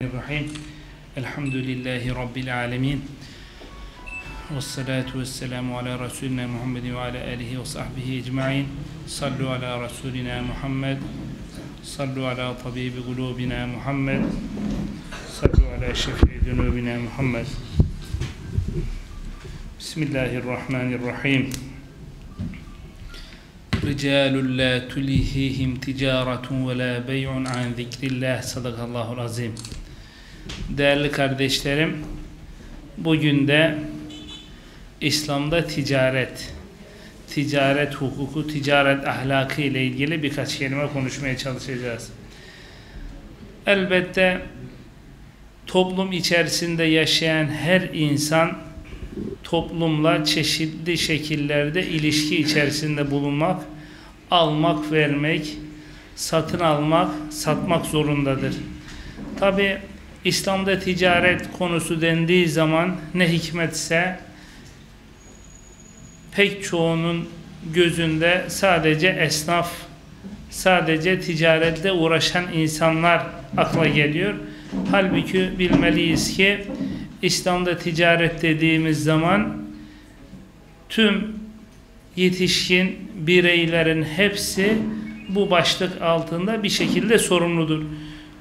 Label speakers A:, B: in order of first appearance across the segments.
A: Bismillahirrahmanirrahim. Elhamdülillahi Rabbil alemin. Ve salatu ve selamu ala Resulina Muhammedin ve ala alihi ve sahbihi ecma'in. Sallu ala Resulina Muhammed. Sallu ala tabibi kulubina Muhammed. Sallu ala şefi'i dünubina Muhammed. Bismillahirrahmanirrahim. رجال لا تلهيهم تجارة ولا بيع عن ذكر الله صدق الله العظيم Değerli kardeşlerim, bugün de İslam'da ticaret, ticaret hukuku, ticaret ahlakı ile ilgili birkaç kelime konuşmaya çalışacağız. Elbette toplum içerisinde yaşayan her insan toplumla çeşitli şekillerde ilişki içerisinde bulunmak, almak, vermek, satın almak, satmak zorundadır. Tabi İslam'da ticaret konusu dendiği zaman ne hikmetse pek çoğunun gözünde sadece esnaf, sadece ticaretle uğraşan insanlar akla geliyor. Halbuki bilmeliyiz ki İslam'da ticaret dediğimiz zaman tüm yetişkin bireylerin hepsi bu başlık altında bir şekilde sorumludur.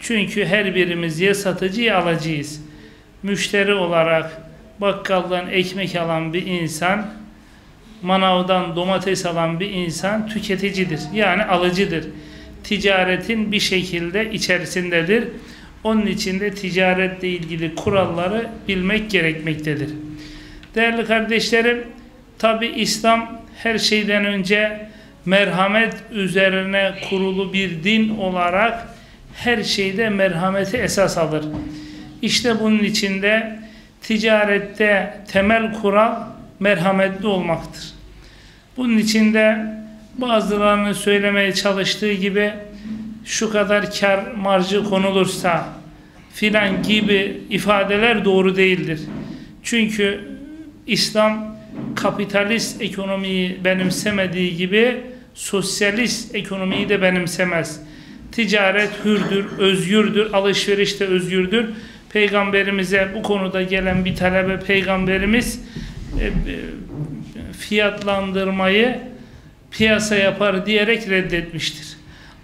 A: Çünkü her birimiz ya satıcı ya alıcıyız. Müşteri olarak bakkaldan ekmek alan bir insan, manavdan domates alan bir insan tüketicidir. Yani alıcıdır. Ticaretin bir şekilde içerisindedir. Onun için de ticaretle ilgili kuralları bilmek gerekmektedir. Değerli kardeşlerim, tabi İslam her şeyden önce merhamet üzerine kurulu bir din olarak her şeyde merhameti esas alır. İşte bunun içinde ticarette temel kural merhametli olmaktır. Bunun içinde bazılarının söylemeye çalıştığı gibi şu kadar kar marjı konulursa filan gibi ifadeler doğru değildir. Çünkü İslam kapitalist ekonomiyi benimsemediği gibi sosyalist ekonomiyi de benimsemez. Ticaret hürdür, özgürdür, alışveriş de özgürdür. Peygamberimize bu konuda gelen bir talebe peygamberimiz e, e, fiyatlandırmayı piyasa yapar diyerek reddetmiştir.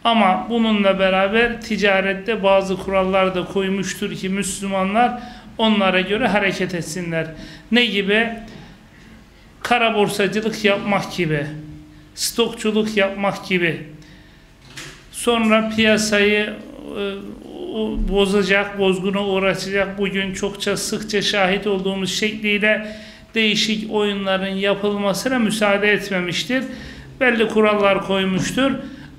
A: Ama bununla beraber ticarette bazı kurallar da koymuştur ki Müslümanlar onlara göre hareket etsinler. Ne gibi? Kara borsacılık yapmak gibi, stokçuluk yapmak gibi, sonra piyasayı e, bozacak, bozguna uğraşacak bugün çokça sıkça şahit olduğumuz şekliyle değişik oyunların yapılmasına müsaade etmemiştir. Belli kurallar koymuştur.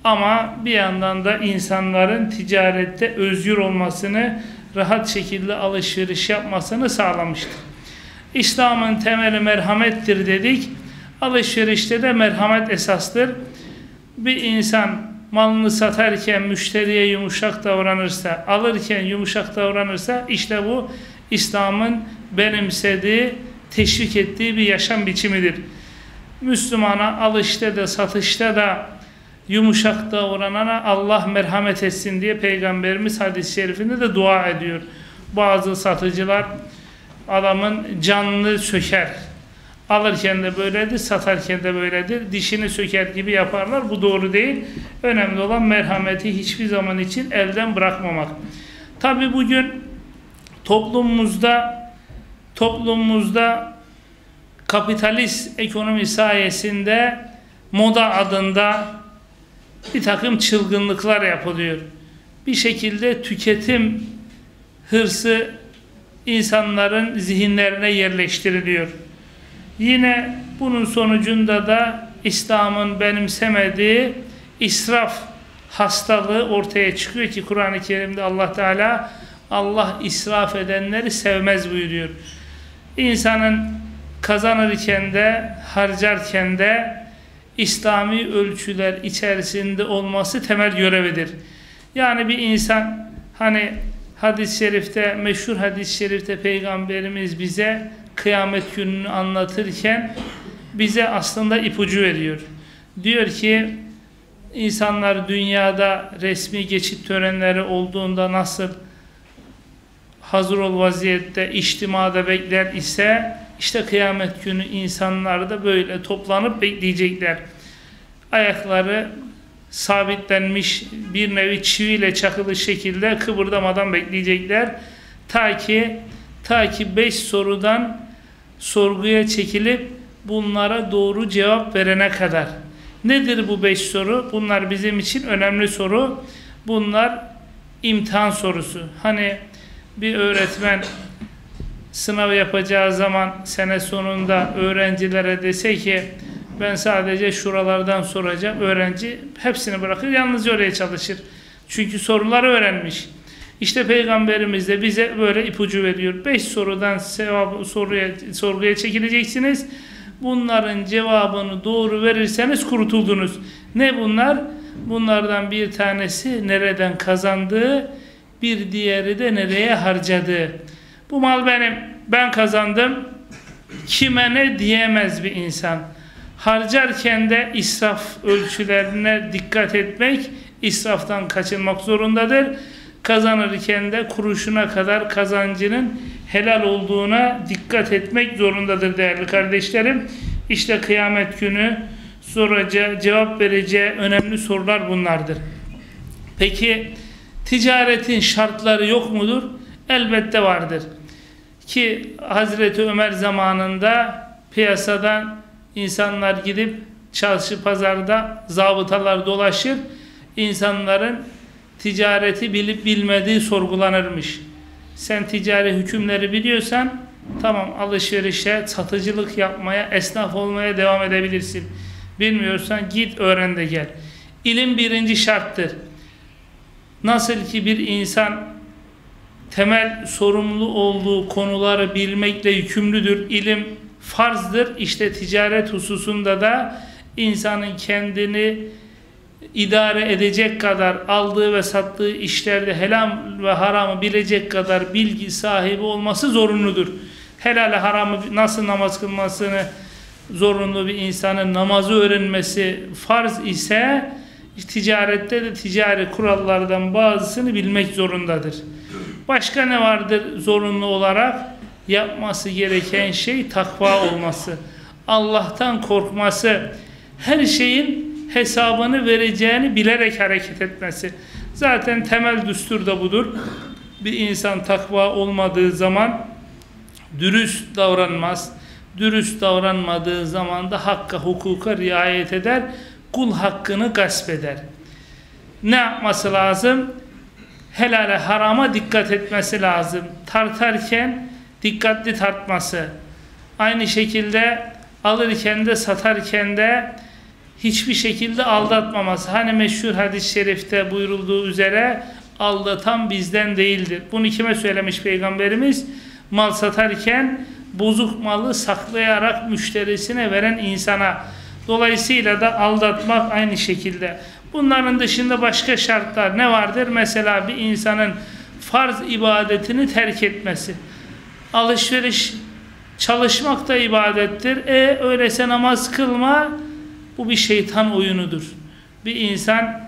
A: Ama bir yandan da insanların ticarette özgür olmasını, rahat şekilde alışveriş yapmasını sağlamıştır. İslam'ın temeli merhamettir dedik. Alışverişte de merhamet esastır. Bir insan malını satarken müşteriye yumuşak davranırsa, alırken yumuşak davranırsa işte bu İslam'ın benimsediği, teşvik ettiği bir yaşam biçimidir. Müslümana alışta da satışta da yumuşak davranana Allah merhamet etsin diye Peygamberimiz hadis-i şerifinde de dua ediyor. Bazı satıcılar adamın canını söker. Alırken de böyledir, satarken de böyledir. Dişini söker gibi yaparlar. Bu doğru değil. Önemli olan merhameti hiçbir zaman için elden bırakmamak. Tabi bugün toplumumuzda toplumumuzda kapitalist ekonomi sayesinde moda adında bir takım çılgınlıklar yapılıyor. Bir şekilde tüketim hırsı insanların zihinlerine yerleştiriliyor. Yine bunun sonucunda da İslam'ın benimsemediği israf hastalığı ortaya çıkıyor ki Kur'an-ı Kerim'de Allah Teala Allah israf edenleri sevmez buyuruyor. İnsanın kazanırken de harcarken de İslami ölçüler içerisinde olması temel görevidir. Yani bir insan hani hadis-i şerifte meşhur hadis-i şerifte peygamberimiz bize kıyamet gününü anlatırken bize aslında ipucu veriyor. Diyor ki insanlar dünyada resmi geçit törenleri olduğunda nasıl hazır ol vaziyette içtimada bekler ise işte kıyamet günü insanlar da böyle toplanıp bekleyecekler. Ayakları sabitlenmiş bir nevi çiviyle çakılı şekilde kıvırdamadan bekleyecekler. Ta ki ta ki beş sorudan sorguya çekilip bunlara doğru cevap verene kadar. Nedir bu beş soru? Bunlar bizim için önemli soru. Bunlar imtihan sorusu. Hani bir öğretmen sınav yapacağı zaman sene sonunda öğrencilere dese ki ben sadece şuralardan soracağım. Öğrenci hepsini bırakır yalnızca oraya çalışır. Çünkü soruları öğrenmiş. İşte Peygamberimiz de bize böyle ipucu veriyor. Beş sorudan sevabı, soruya, sorguya çekileceksiniz. Bunların cevabını doğru verirseniz kurtuldunuz. Ne bunlar? Bunlardan bir tanesi nereden kazandığı, bir diğeri de nereye harcadığı. Bu mal benim, ben kazandım. Kime ne diyemez bir insan. Harcarken de israf ölçülerine dikkat etmek, israftan kaçınmak zorundadır. Kazanırken de kuruşuna kadar kazancının helal olduğuna dikkat etmek zorundadır değerli kardeşlerim. İşte kıyamet günü soracağı, cevap vereceği önemli sorular bunlardır. Peki ticaretin şartları yok mudur? Elbette vardır. Ki Hazreti Ömer zamanında piyasadan insanlar gidip çarşı pazarda zabıtalar dolaşır. insanların ticareti bilip bilmediği sorgulanırmış. Sen ticari hükümleri biliyorsan tamam alışverişe, satıcılık yapmaya, esnaf olmaya devam edebilirsin. Bilmiyorsan git öğren de gel. İlim birinci şarttır. Nasıl ki bir insan temel sorumlu olduğu konuları bilmekle yükümlüdür. İlim farzdır. İşte ticaret hususunda da insanın kendini idare edecek kadar aldığı ve sattığı işlerde helal ve haramı bilecek kadar bilgi sahibi olması zorunludur. Helal haramı nasıl namaz kılmasını zorunlu bir insanın namazı öğrenmesi farz ise ticarette de ticari kurallardan bazısını bilmek zorundadır. Başka ne vardır zorunlu olarak? Yapması gereken şey takva olması. Allah'tan korkması. Her şeyin hesabını vereceğini bilerek hareket etmesi. Zaten temel düstur da budur. Bir insan takva olmadığı zaman dürüst davranmaz. Dürüst davranmadığı zaman da hakka, hukuka riayet eder. Kul hakkını gasp eder. Ne yapması lazım? Helale harama dikkat etmesi lazım. Tartarken dikkatli tartması. Aynı şekilde alırken de satarken de hiçbir şekilde aldatmaması. Hani meşhur hadis-i şerifte buyurulduğu üzere aldatan bizden değildir. Bunu kime söylemiş Peygamberimiz? Mal satarken bozuk malı saklayarak müşterisine veren insana. Dolayısıyla da aldatmak aynı şekilde. Bunların dışında başka şartlar ne vardır? Mesela bir insanın farz ibadetini terk etmesi. Alışveriş, çalışmak da ibadettir. E öyleyse namaz kılma bu bir şeytan oyunudur. Bir insan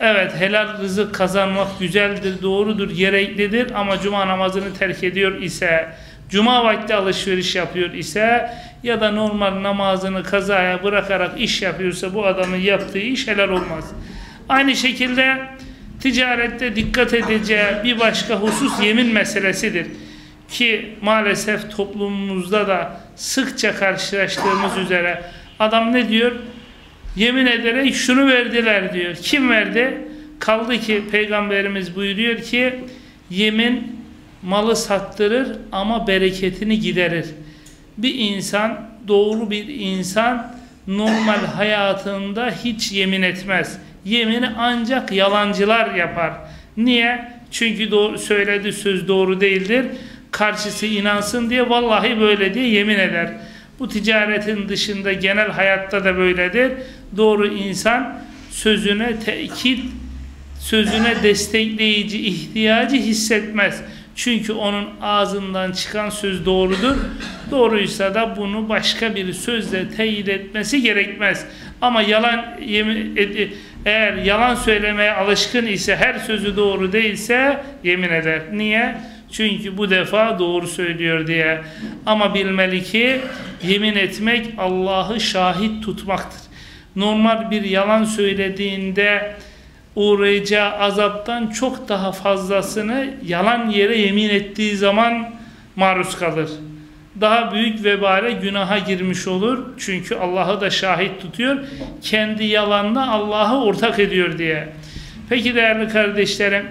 A: evet helal rızık kazanmak güzeldir, doğrudur, gereklidir ama cuma namazını terk ediyor ise cuma vakti alışveriş yapıyor ise ya da normal namazını kazaya bırakarak iş yapıyorsa bu adamın yaptığı iş helal olmaz. Aynı şekilde ticarette dikkat edeceği bir başka husus yemin meselesidir. Ki maalesef toplumumuzda da sıkça karşılaştığımız üzere Adam ne diyor? Yemin ederek şunu verdiler diyor. Kim verdi? Kaldı ki Peygamberimiz buyuruyor ki yemin malı sattırır ama bereketini giderir. Bir insan, doğru bir insan normal hayatında hiç yemin etmez. Yemini ancak yalancılar yapar. Niye? Çünkü doğru, söylediği söz doğru değildir. Karşısı inansın diye vallahi böyle diye yemin eder. Bu ticaretin dışında genel hayatta da böyledir. Doğru insan sözüne tekit, sözüne destekleyici ihtiyacı hissetmez. Çünkü onun ağzından çıkan söz doğrudur. Doğruysa da bunu başka bir sözle teyit etmesi gerekmez. Ama yalan e, Eğer yalan söylemeye alışkın ise her sözü doğru değilse yemin eder. Niye? Çünkü bu defa doğru söylüyor diye. Ama bilmeli ki yemin etmek Allah'ı şahit tutmaktır. Normal bir yalan söylediğinde uğrayacağı azaptan çok daha fazlasını yalan yere yemin ettiği zaman maruz kalır. Daha büyük vebale günaha girmiş olur. Çünkü Allah'ı da şahit tutuyor. Kendi yalanla Allah'ı ortak ediyor diye. Peki değerli kardeşlerim,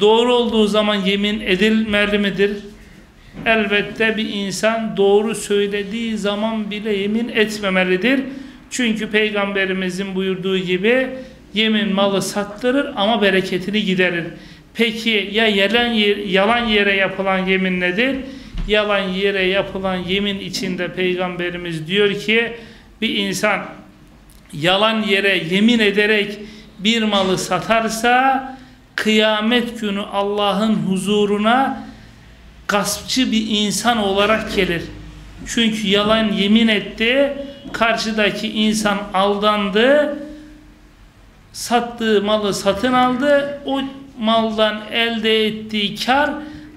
A: doğru olduğu zaman yemin edilmeli midir? Elbette bir insan doğru söylediği zaman bile yemin etmemelidir. Çünkü Peygamberimizin buyurduğu gibi yemin malı sattırır ama bereketini giderir. Peki ya yalan, yalan yere yapılan yemin nedir? Yalan yere yapılan yemin içinde Peygamberimiz diyor ki bir insan yalan yere yemin ederek bir malı satarsa kıyamet günü Allah'ın huzuruna gaspçı bir insan olarak gelir. Çünkü yalan yemin etti, karşıdaki insan aldandı, sattığı malı satın aldı, o maldan elde ettiği kar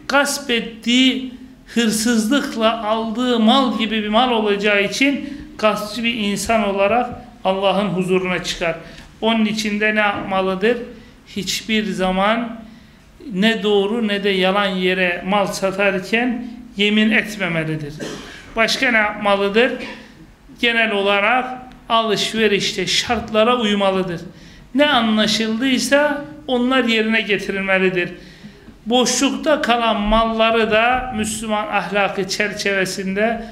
A: gasp ettiği hırsızlıkla aldığı mal gibi bir mal olacağı için gaspçı bir insan olarak Allah'ın huzuruna çıkar. Onun içinde ne yapmalıdır? Hiçbir zaman ne doğru ne de yalan yere mal satarken yemin etmemelidir. Başka ne yapmalıdır? Genel olarak alışverişte şartlara uymalıdır. Ne anlaşıldıysa onlar yerine getirilmelidir. Boşlukta kalan malları da Müslüman ahlakı çerçevesinde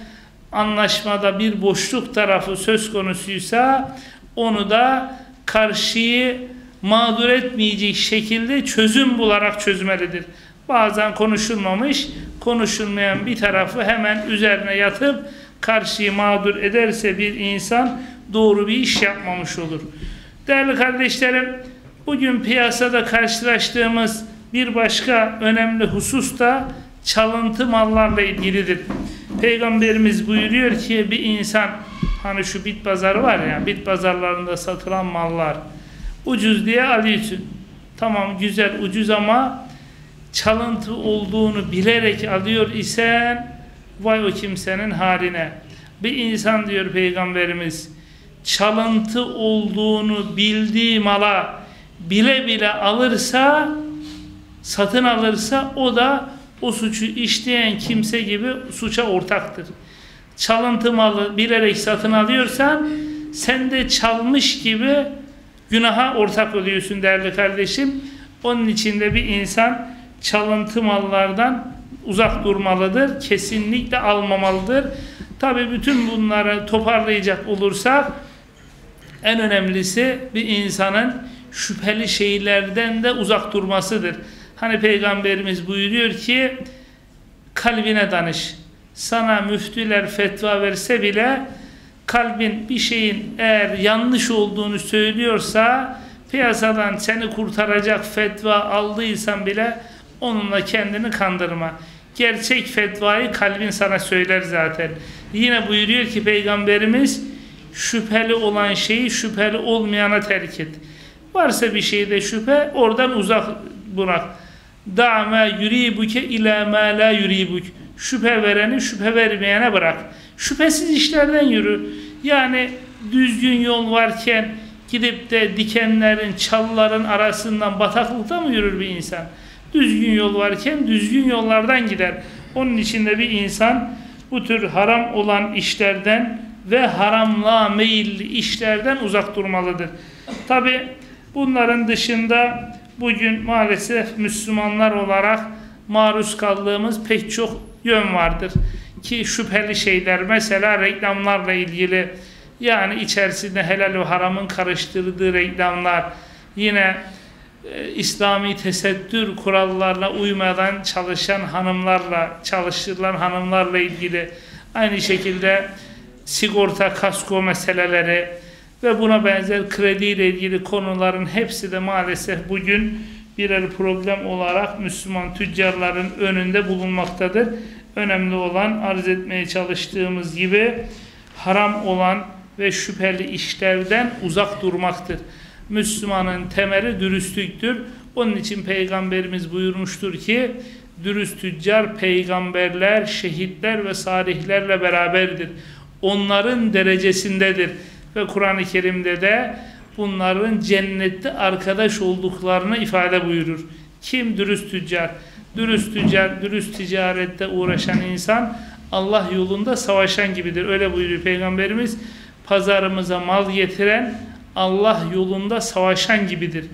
A: anlaşmada bir boşluk tarafı söz konusuysa onu da karşıyı mağdur etmeyecek şekilde çözüm bularak çözmelidir. Bazen konuşulmamış, konuşulmayan bir tarafı hemen üzerine yatıp karşıyı mağdur ederse bir insan doğru bir iş yapmamış olur. Değerli kardeşlerim, bugün piyasada karşılaştığımız bir başka önemli husus da çalıntı mallarla ilgilidir. Peygamberimiz buyuruyor ki bir insan hani şu bit pazarı var ya bit pazarlarında satılan mallar ucuz diye alıyorsun. Tamam güzel ucuz ama çalıntı olduğunu bilerek alıyor isen vay o kimsenin haline. Bir insan diyor Peygamberimiz çalıntı olduğunu bildiği mala bile bile alırsa satın alırsa o da o suçu işleyen kimse gibi suça ortaktır. Çalıntı malı bilerek satın alıyorsan sen de çalmış gibi günaha ortak oluyorsun değerli kardeşim. Onun için de bir insan çalıntı mallardan uzak durmalıdır. Kesinlikle almamalıdır. Tabi bütün bunları toparlayacak olursak en önemlisi bir insanın şüpheli şeylerden de uzak durmasıdır. Hani Peygamberimiz buyuruyor ki kalbine danış. Sana müftüler fetva verse bile kalbin bir şeyin eğer yanlış olduğunu söylüyorsa piyasadan seni kurtaracak fetva aldıysan bile onunla kendini kandırma. Gerçek fetvayı kalbin sana söyler zaten. Yine buyuruyor ki Peygamberimiz şüpheli olan şeyi şüpheli olmayana terk et. Varsa bir şeyde şüphe oradan uzak bırak. Da ma yuribuke ila ma la. Şüphe vereni şüphe vermeyene bırak. Şüphesiz işlerden yürü. Yani düzgün yol varken gidip de dikenlerin, çalıların arasından bataklıkta mı yürür bir insan? Düzgün yol varken düzgün yollardan gider. Onun için de bir insan bu tür haram olan işlerden ve haramlığa meyilli işlerden uzak durmalıdır. Tabi bunların dışında bugün maalesef Müslümanlar olarak maruz kaldığımız pek çok yön vardır. Ki şüpheli şeyler mesela reklamlarla ilgili yani içerisinde helal ve haramın karıştırdığı reklamlar yine e, İslami tesettür kurallarına uymadan çalışan hanımlarla çalıştırılan hanımlarla ilgili aynı şekilde sigorta kasko meseleleri ve buna benzer krediyle ilgili konuların hepsi de maalesef bugün birer problem olarak Müslüman tüccarların önünde bulunmaktadır. Önemli olan arz etmeye çalıştığımız gibi haram olan ve şüpheli işlerden uzak durmaktır. Müslümanın temeli dürüstlüktür. Onun için Peygamberimiz buyurmuştur ki dürüst tüccar peygamberler, şehitler ve salihlerle beraberdir. Onların derecesindedir. Ve Kur'an-ı Kerim'de de bunların cennette arkadaş olduklarını ifade buyurur. Kim dürüst tüccar? Dürüst tüccar, dürüst ticarette uğraşan insan Allah yolunda savaşan gibidir. Öyle buyuruyor Peygamberimiz. Pazarımıza mal getiren Allah yolunda savaşan gibidir.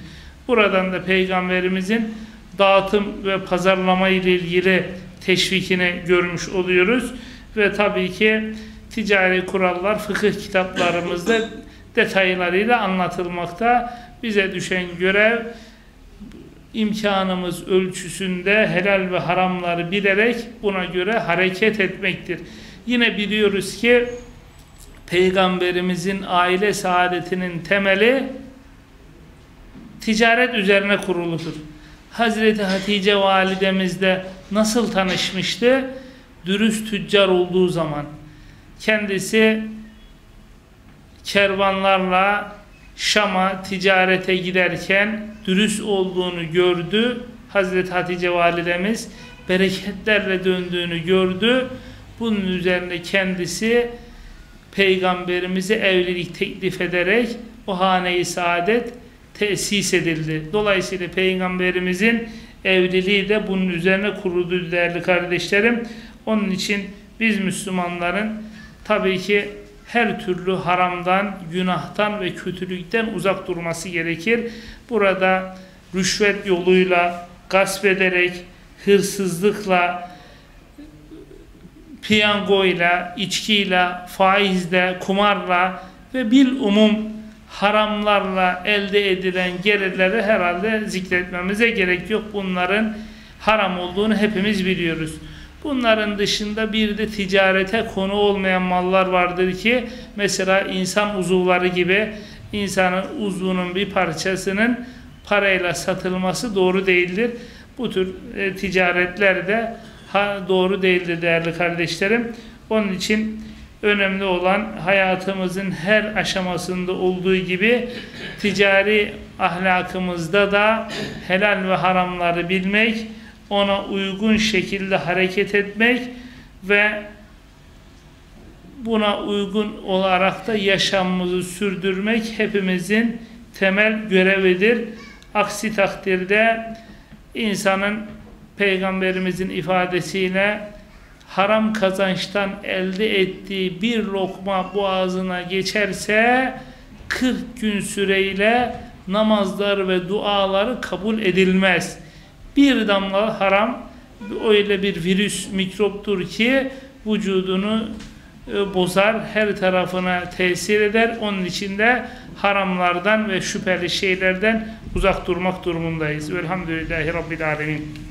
A: Buradan da Peygamberimizin dağıtım ve pazarlama ile ilgili teşvikini görmüş oluyoruz. Ve tabii ki ticari kurallar fıkıh kitaplarımızda detaylarıyla anlatılmakta. Bize düşen görev imkanımız ölçüsünde helal ve haramları bilerek buna göre hareket etmektir. Yine biliyoruz ki Peygamberimizin aile saadetinin temeli ticaret üzerine kuruludur. Hazreti Hatice validemizle nasıl tanışmıştı? Dürüst tüccar olduğu zaman. Kendisi kervanlarla Şam'a ticarete giderken dürüst olduğunu gördü. Hazreti Hatice validemiz bereketlerle döndüğünü gördü. Bunun üzerine kendisi peygamberimize evlilik teklif ederek o hane-i saadet tesis edildi. Dolayısıyla peygamberimizin evliliği de bunun üzerine kuruldu değerli kardeşlerim. Onun için biz Müslümanların tabii ki her türlü haramdan, günahtan ve kötülükten uzak durması gerekir. Burada rüşvet yoluyla, gasp ederek, hırsızlıkla, piyangoyla, içkiyle, faizle, kumarla ve bil umum haramlarla elde edilen gelirleri herhalde zikretmemize gerek yok. Bunların haram olduğunu hepimiz biliyoruz. Bunların dışında bir de ticarete konu olmayan mallar vardır ki mesela insan uzuvları gibi insanın uzvunun bir parçasının parayla satılması doğru değildir. Bu tür e, ticaretler de ha, doğru değildir değerli kardeşlerim. Onun için önemli olan hayatımızın her aşamasında olduğu gibi ticari ahlakımızda da helal ve haramları bilmek, ona uygun şekilde hareket etmek ve buna uygun olarak da yaşamımızı sürdürmek hepimizin temel görevidir. Aksi takdirde insanın peygamberimizin ifadesiyle haram kazançtan elde ettiği bir lokma boğazına geçerse 40 gün süreyle namazlar ve duaları kabul edilmez. Bir damla haram öyle bir virüs mikroptur ki vücudunu e, bozar, her tarafına tesir eder. Onun için de haramlardan ve şüpheli şeylerden uzak durmak durumundayız. Velhamdülillahi Rabbil Alemin.